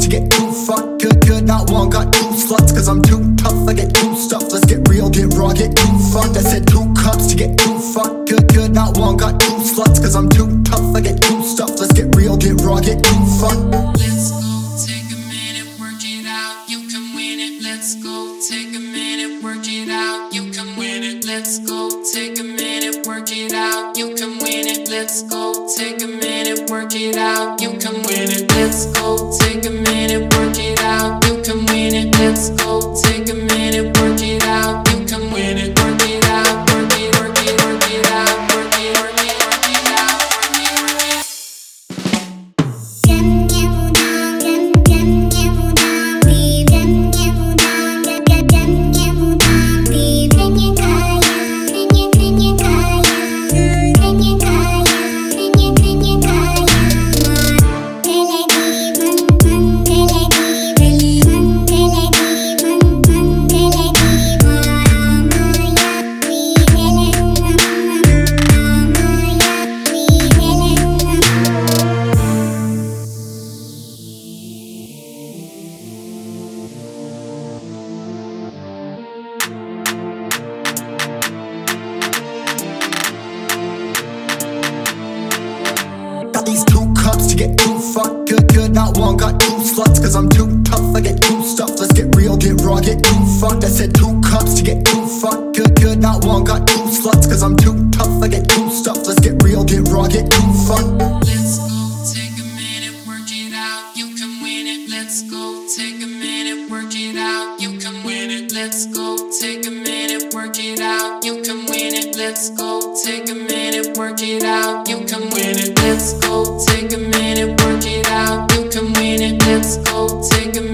two to get too fucked good, good. Not one, got two sluts, cause I'm too tough. I get two stuff. Let's get real, get raw, get too fucked. I said two cups to get too fucked good, good. Not one, got two sluts, cause I'm too tough. I get two stuff. Let's get real, get raw, get too fucked. Let's go, take a minute, work it out. You can win it. Let's go, take a minute, work it out. You can win it. Let's go, take a minute, work it out. You can win it. Let's go, take a minute, work it out. You can win it. Let's go, not one, got two sluts, cause I'm too tough, I get too stuffed. Let's get real, get raw, get too fucked. I said two cups to get too fucked. Good, good, not one, got two sluts, cause I'm too tough, I get too stuffed. Let's get real, get raw, get too fucked. Let's go, take a minute, work it out, you can win it. Let's go, take a minute, work it out, you can win it. Let's go, take a minute, work it out, you can win it. Let's go, take a minute, work it out, you can win it. Let's go, take a minute, work it out. Come win it. Let's go, take a